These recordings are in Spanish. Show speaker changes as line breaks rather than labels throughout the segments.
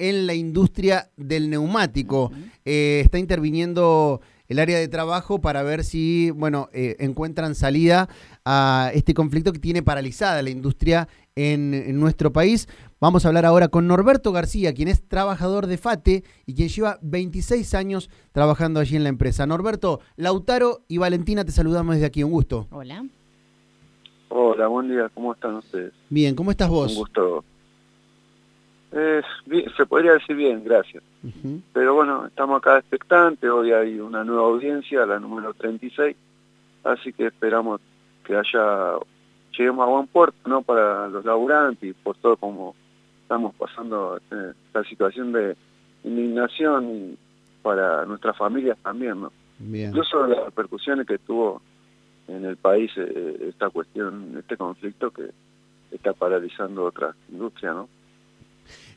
en la industria del neumático. Eh, está interviniendo el área de trabajo para ver si, bueno, eh, encuentran salida a este conflicto que tiene paralizada la industria en, nuestro país. Vamos a hablar ahora con Norberto García, quien es trabajador de FATE y quien lleva 26 años trabajando allí en la empresa. Norberto, Lautaro y Valentina, te saludamos desde aquí. Un gusto.
Hola.
Hola, buen día. ¿Cómo están ustedes?
Bien, ¿cómo estás vos?
Un gusto. Se podría decir bien, gracias. Pero bueno, estamos acá expectantes. Hoy hay una nueva audiencia, la número 36. Así que esperamos que haya lleguemos a buen puerto ¿no? para los laburantes y por todo como estamos pasando eh, esta situación de indignación y para nuestras familias también, ¿no? Incluso las repercusiones que tuvo en el país eh, esta cuestión, este conflicto que está paralizando otra industria, ¿no?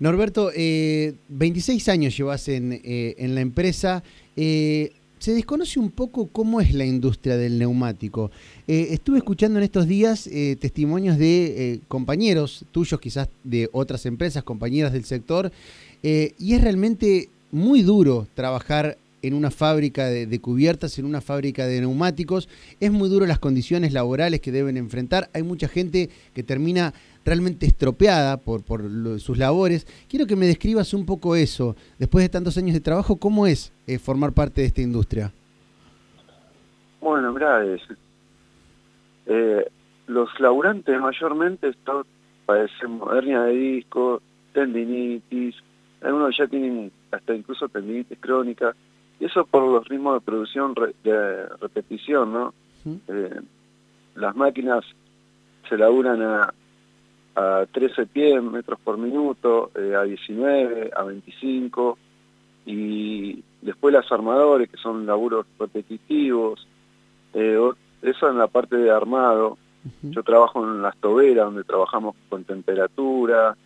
Norberto, eh, 26 años llevas en, eh, en la empresa. Eh, se desconoce un poco cómo es la industria del neumático. Eh, estuve escuchando en estos días eh, testimonios de eh, compañeros tuyos, quizás de otras empresas, compañeras del sector, y es realmente muy duro trabajar en una fábrica de, cubiertas, en una fábrica de neumáticos. Es muy duro las condiciones laborales que deben enfrentar. Hay mucha gente que termina realmente estropeada por, por sus labores. Quiero que me describas un poco eso, después de tantos años de trabajo, ¿cómo es eh, formar parte de esta industria?
Bueno, mira, eh, los laburantes mayormente están, padecen hernia de disco, tendinitis, algunos ya tienen hasta incluso tendinitis crónica, y eso por los ritmos de producción de repetición, ¿no? Eh, las máquinas se laburan a, a 13 pies metros por minuto, eh, a 19, a 25, y después las armadores, que son laburos repetitivos, eh, eso en la parte de armado. Yo trabajo en las toberas, donde trabajamos con temperatura,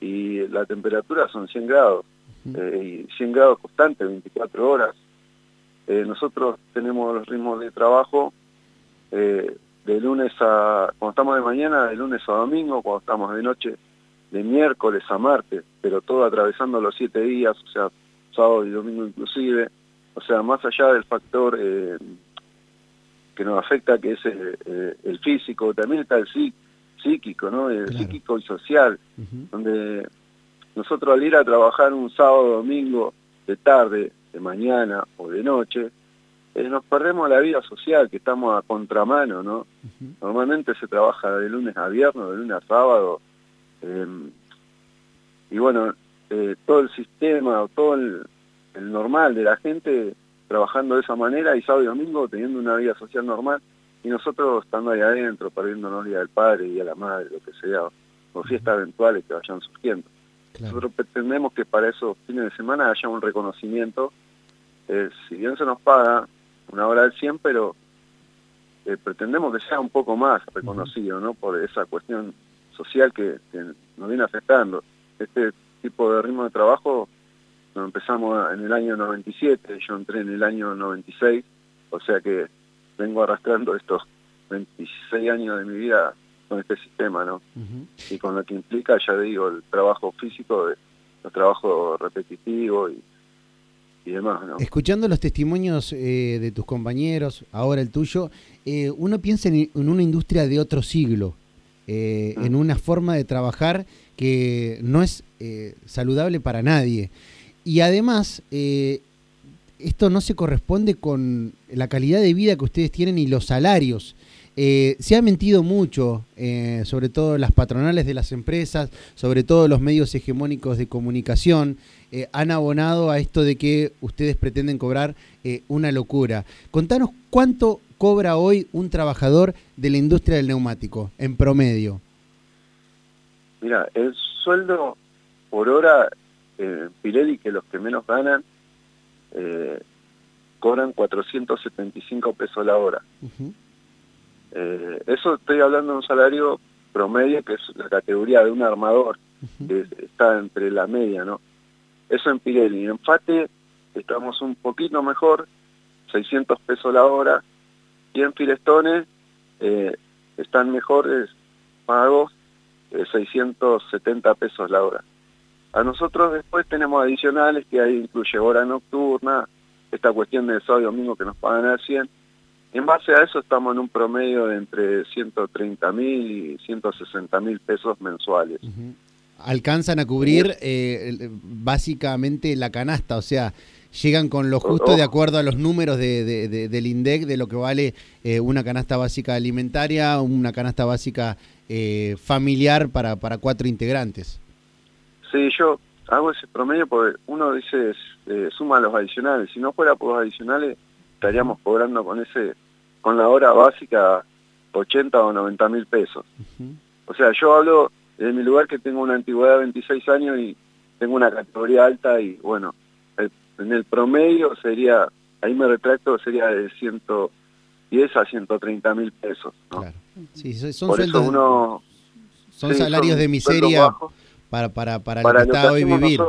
y la temperatura son 100 grados, eh, y 100 grados constantes, 24 horas. nosotros tenemos los ritmos de trabajo de lunes a, cuando estamos de mañana, de lunes a domingo, cuando estamos de noche, de miércoles a martes, pero todo atravesando los siete días, o sea, sábado y domingo inclusive, o sea, más allá del factor eh, que nos afecta, que es eh, el físico, también está el psíquico, ¿no? El psíquico y social, donde nosotros al ir a trabajar un sábado, domingo, de tarde, de mañana o de noche, eh, nos perdemos la vida social, que estamos a contramano, ¿no? Normalmente se trabaja de lunes a viernes, de lunes a sábado, em, y bueno, eh, todo el sistema, todo el, normal de la gente trabajando de esa manera y sábado y domingo teniendo una vida social normal, y nosotros estando ahí adentro, perdiéndonos día del padre, y a la madre, lo que sea, o fiestas eventuales que vayan surgiendo. Nosotros pretendemos que para esos fines de semana haya un reconocimiento, eh, si bien se nos paga, una hora del 100, pero eh, pretendemos que sea un poco más reconocido, ¿no? Por esa cuestión social que, nos viene afectando. Este tipo de ritmo de trabajo lo empezamos en el año 97, yo entré en el año 96, o sea que vengo arrastrando estos 26 años de mi vida con este sistema, ¿no? Y con lo que implica, ya digo, el trabajo físico, el trabajo repetitivo y
Escuchando los testimonios eh, de tus compañeros, ahora el tuyo, eh, uno piensa en, una industria de otro siglo, eh, en mm. una forma de trabajar que no es saludable para nadie. Y además, esto no se corresponde con la calidad de vida que ustedes tienen y los salarios. Se ha mentido mucho, sobre todo las patronales de las empresas, sobre todo los medios hegemónicos de comunicación, eh, han abonado a esto de que ustedes pretenden cobrar eh, una locura. Contanos cuánto cobra hoy un trabajador de la industria del neumático, en promedio.
Mira, el sueldo por hora, eh, Pirelli, que los que menos ganan, eh, cobran 475 pesos la hora. Eso estoy hablando de un salario promedio que es la categoría de un armador, que está entre la media, ¿no? Eso en Pirelli. En Fate estamos un poquito mejor, 600 pesos la hora. Y en Firestone eh, están mejores pagos, 670 pesos la hora. A nosotros después tenemos adicionales que ahí incluye hora nocturna, esta cuestión de sábado y domingo que nos pagan al 100. En base a eso estamos en un promedio de entre 130 mil y 160 mil pesos mensuales.
Alcanzan a cubrir eh, básicamente la canasta, o sea, llegan con lo justo de acuerdo a los números de, del INDEC de lo que vale eh, una canasta básica alimentaria, una canasta básica eh, familiar para, para cuatro integrantes.
Sí, yo hago ese promedio porque uno dice eh, suma los adicionales, si no fuera por los adicionales estaríamos cobrando con ese con la hora básica 80 o 90 mil pesos. O sea, yo hablo de mi lugar que tengo una antigüedad de 26 años y tengo una categoría alta y bueno, en el promedio sería, ahí me retracto, sería de 110 a 130 mil pesos. Claro.
Sí, son sueldos, son salarios de miseria para, para, para,
para
el Estado y vivir.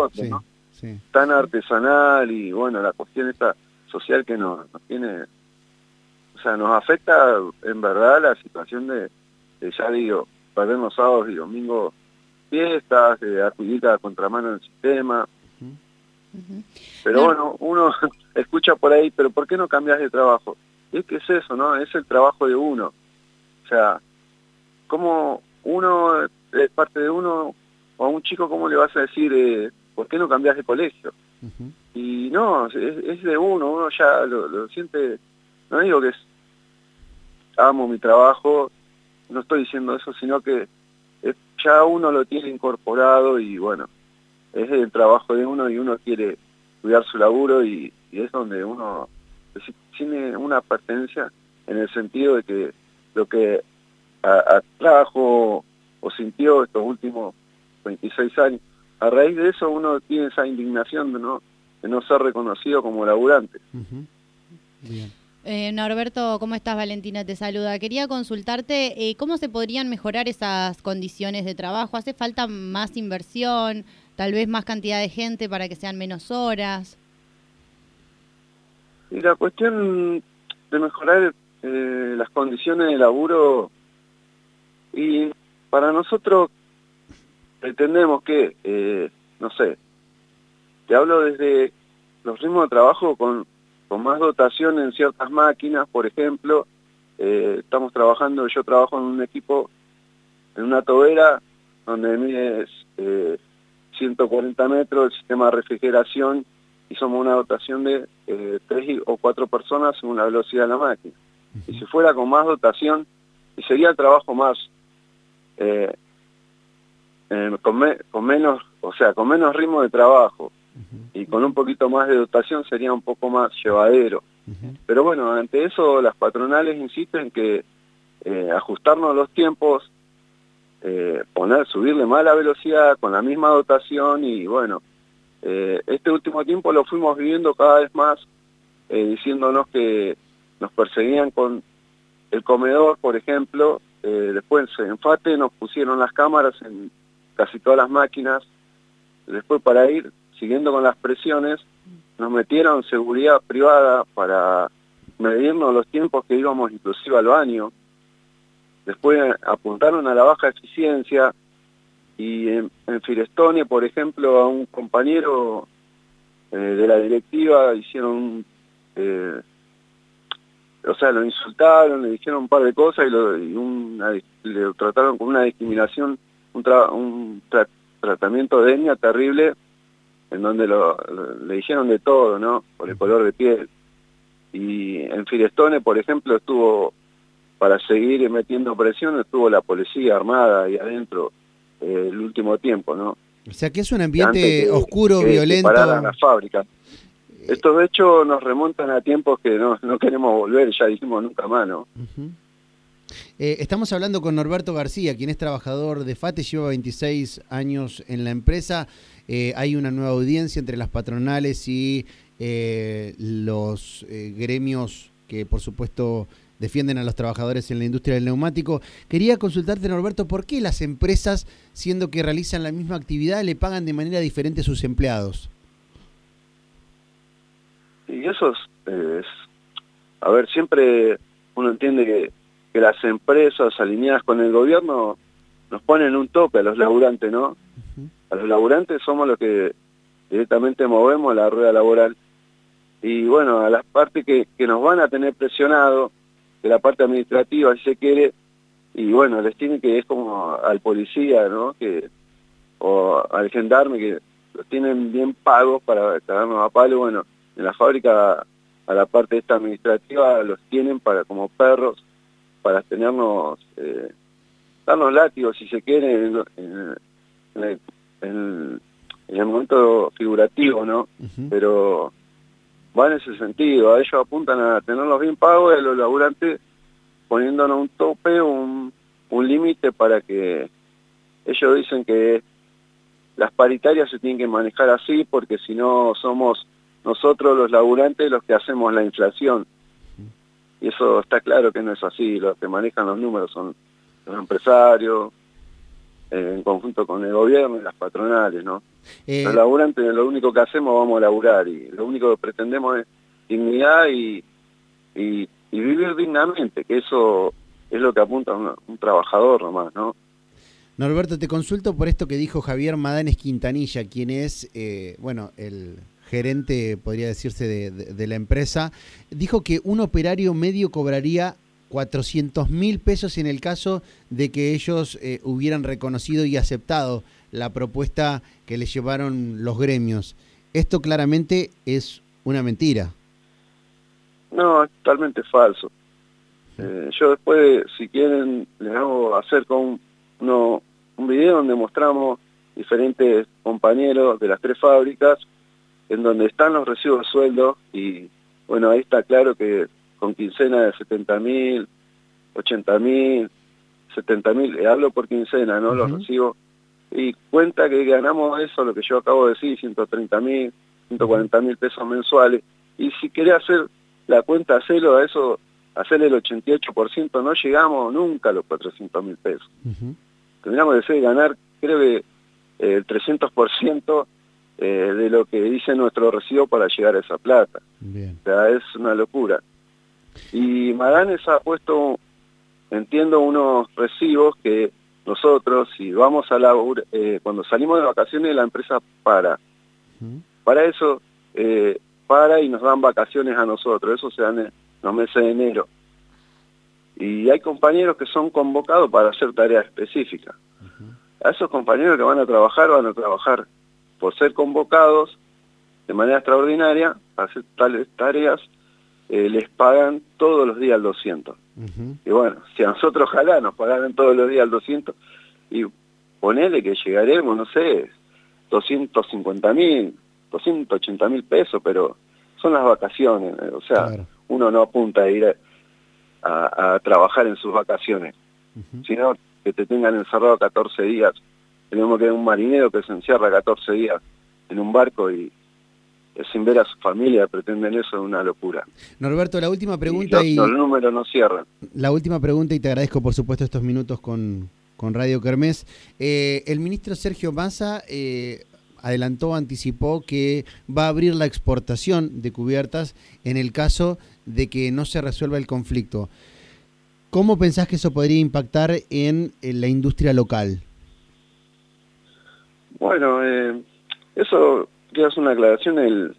Tan artesanal y bueno, la cuestión esta social que nos, tiene, o sea, nos afecta en verdad la situación de, ya digo, perder los sábados y domingos fiestas, de acudir a contramano del sistema, pero bueno, uno escucha por ahí, pero ¿por qué no cambias de trabajo? Y es que es eso, ¿no? Es el trabajo de uno. O sea, ¿cómo uno es parte de uno o a un chico cómo le vas a decir, eh, ¿por qué no cambias de colegio? Y no, es, de uno, uno ya lo, siente, no digo que es, amo mi trabajo, no estoy diciendo eso, sino que ya uno lo tiene incorporado y bueno, es el trabajo de uno y uno quiere cuidar su laburo y, es donde uno tiene una pertenencia en el sentido de que lo que atrajo o sintió estos últimos 26 años, a raíz de eso uno tiene esa indignación de no, de no ser reconocido como laburante.
Eh, Norberto, ¿cómo estás? Valentina te saluda. Quería consultarte eh, cómo se podrían mejorar esas condiciones de trabajo. ¿Hace falta más inversión? tal vez más cantidad de gente para que sean menos horas.
La cuestión de mejorar eh, las condiciones de laburo, y para nosotros pretendemos que, eh, no sé, te hablo desde los ritmos de trabajo con, con más dotación en ciertas máquinas, por ejemplo, eh, estamos trabajando, yo trabajo en un equipo, en una tobera, donde es eh, 140 metros, el sistema de refrigeración, y somos una dotación de eh, tres o cuatro personas según la velocidad de la máquina. Y si fuera con más dotación, y sería el trabajo más, eh, eh, con, menos, o sea, con menos ritmo de trabajo, y con un poquito más de dotación sería un poco más llevadero. Pero bueno, ante eso las patronales insisten que ajustarnos los tiempos eh, poner, subirle más la velocidad con la misma dotación y bueno, eh, este último tiempo lo fuimos viviendo cada vez más eh, diciéndonos que nos perseguían con el comedor, por ejemplo, después en FATE nos pusieron las cámaras en casi todas las máquinas, después para ir siguiendo con las presiones, nos metieron seguridad privada para medirnos los tiempos que íbamos inclusive al baño, Después apuntaron a la baja eficiencia y en, Firestone, por ejemplo, a un compañero eh, de la directiva hicieron, eh, o sea, lo insultaron, le dijeron un par de cosas y, lo, le trataron con una discriminación, un, tratamiento de etnia terrible, en donde le dijeron de todo, ¿no? Por el color de piel. Y en Firestone, por ejemplo, estuvo para seguir metiendo presión estuvo la policía armada ahí adentro eh, el último tiempo, ¿no?
O sea que es un ambiente oscuro, violento.
Para la fábrica. Estos hechos nos remontan a tiempos que no, no queremos volver, ya dijimos nunca más, ¿no?
Eh, estamos hablando con Norberto García, quien es trabajador de FATE, lleva 26 años en la empresa. Eh, hay una nueva audiencia entre las patronales y los gremios que, por supuesto, defienden a los trabajadores en la industria del neumático. Quería consultarte, Norberto, ¿por qué las empresas, siendo que realizan la misma actividad, le pagan de manera diferente a sus empleados?
Y eso es, a ver, siempre uno entiende que, las empresas alineadas con el gobierno nos ponen un tope a los laburantes, ¿no? A los laburantes somos los que directamente movemos la rueda laboral. Y bueno, a las partes que, que nos van a tener presionado, de la parte administrativa, si se quiere, y bueno, les tiene que, es como al policía, ¿no? Que, o al gendarme, que los tienen bien pagos para cagarnos a palo, bueno, en la fábrica a la parte esta administrativa los tienen para como perros para tenernos eh, darnos látigos si se quiere en, en, en, el momento figurativo no pero va en ese sentido ellos apuntan a tenerlos bien pagos y a los laburantes poniéndonos un tope un, un límite para que ellos dicen que las paritarias se tienen que manejar así porque si no somos nosotros los laburantes los que hacemos la inflación. Y eso está claro que no es así, los que manejan los números son los empresarios, eh, en conjunto con el gobierno y las patronales, ¿no? Eh, los laburantes lo único que hacemos vamos a laburar y lo único que pretendemos es dignidad y, y, vivir dignamente, que eso es lo que apunta un, un trabajador nomás, ¿no?
Norberto, te consulto por esto que dijo Javier Madanes Quintanilla, quien es, eh, bueno, el gerente, podría decirse, de, la empresa, dijo que un operario medio cobraría 400 mil pesos en el caso de que ellos eh, hubieran reconocido y aceptado la propuesta que les llevaron los gremios. Esto claramente es una mentira.
No, es totalmente falso. Eh, yo después, si quieren, les hago hacer con uno, un video donde mostramos diferentes compañeros de las tres fábricas en donde están los recibos de sueldo y bueno, ahí está claro que con quincena de 70 mil, 80 mil, 70 mil, eh, hablo por quincena, ¿no? Los recibo y cuenta que ganamos eso, lo que yo acabo de decir, 130 mil, 140 mil pesos mensuales. Y si querés hacer la cuenta, hacerlo a eso, hacer el 88%, no llegamos nunca a los 400 mil pesos. Tendríamos que ganar, creo que eh, el 300% eh, de lo que dice nuestro recibo para llegar a esa plata. O sea, es una locura. Y Maganes ha puesto, entiendo, unos recibos que nosotros, si vamos a la... Eh, cuando salimos de vacaciones, la empresa para. Para eso, eh, para y nos dan vacaciones a nosotros. Eso se dan en los meses de enero. Y hay compañeros que son convocados para hacer tareas específicas. A esos compañeros que van a trabajar, van a trabajar por ser convocados de manera extraordinaria a hacer tales tareas, eh, les pagan todos los días el 200. Y bueno, si a nosotros ojalá nos pagaran todos los días el 200, y ponele que llegaremos, no sé, 250 mil, 280 mil pesos, pero son las vacaciones, eh, o sea, uno no apunta a ir a, trabajar en sus vacaciones, sino que te tengan encerrado 14 días. Tenemos que un marinero que se encierra 14 días en un barco y sin ver a su familia, pretenden eso, es una locura.
Norberto, la última pregunta
y... Los, números no cierran.
La última pregunta, y te agradezco por supuesto estos minutos con, con Radio Kermés. Eh, el ministro Sergio Massa eh, adelantó, anticipó que va a abrir la exportación de cubiertas en el caso de que no se resuelva el conflicto. ¿Cómo pensás que eso podría impactar en la industria local?
Bueno, eh, eso, quiero hacer una aclaración, el,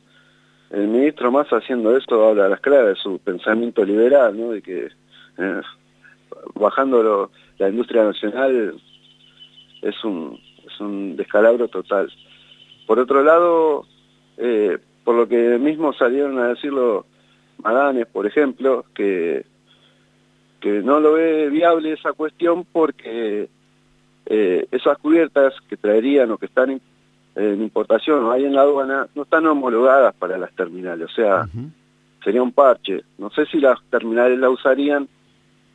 el ministro más haciendo esto habla a las claras de su pensamiento liberal, ¿no? De que eh, bajando la industria nacional es un, es un descalabro total. Por otro lado, eh, por lo que mismo salieron a decirlo Madanes, por ejemplo, que, que no lo ve viable esa cuestión porque eh, esas cubiertas que traerían o que están en, importación o hay en la aduana no están homologadas para las terminales, o sea, sería un parche. No sé si las terminales la usarían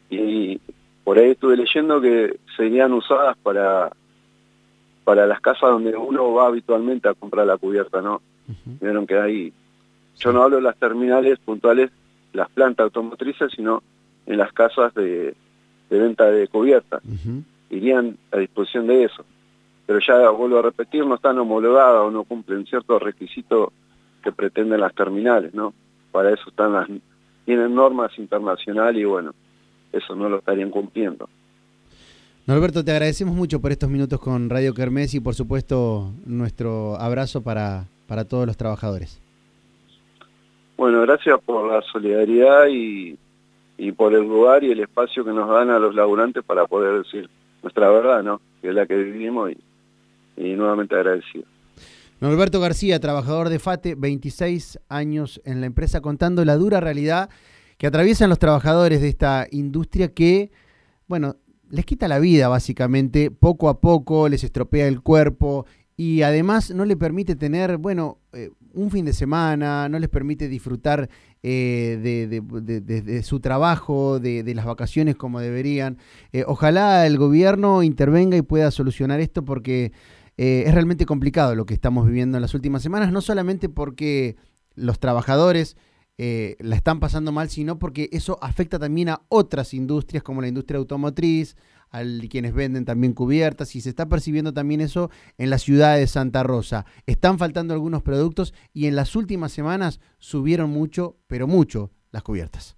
y por ahí estuve leyendo que serían usadas para para las casas donde uno va habitualmente a comprar la cubierta, ¿no? Vieron que hay, yo no hablo de las terminales puntuales, las plantas automotrices, sino en las casas de, venta de cubierta irían a disposición de eso. Pero ya vuelvo a repetir, no están homologadas o no cumplen ciertos requisitos que pretenden las terminales, ¿no? Para eso están las, tienen normas internacionales y bueno, eso no lo estarían cumpliendo.
Norberto, te agradecemos mucho por estos minutos con Radio Kermés y por supuesto nuestro abrazo para, para todos los trabajadores.
Bueno, gracias por la solidaridad y, por el lugar y el espacio que nos dan a los laburantes para poder decir nuestra verdad, ¿no? Que es la que vivimos y, y nuevamente agradecido.
Norberto García, trabajador de FATE, 26 años en la empresa, contando la dura realidad que atraviesan los trabajadores de esta industria que, bueno, les quita la vida básicamente, poco a poco les estropea el cuerpo y además no le permite tener, bueno, eh, un fin de semana, no les permite disfrutar eh, de, su trabajo, de, las vacaciones como deberían. Eh, ojalá el gobierno intervenga y pueda solucionar esto porque es realmente complicado lo que estamos viviendo en las últimas semanas, no solamente porque los trabajadores eh, la están pasando mal, sino porque eso afecta también a otras industrias como la industria automotriz, a quienes venden también cubiertas y se está percibiendo también eso en la ciudad de Santa Rosa. Están faltando algunos productos y en las últimas semanas subieron mucho, pero mucho, las cubiertas.